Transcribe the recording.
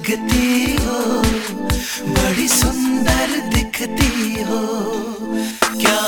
लगती हो बड़ी सुंदर दिखती हो। क्या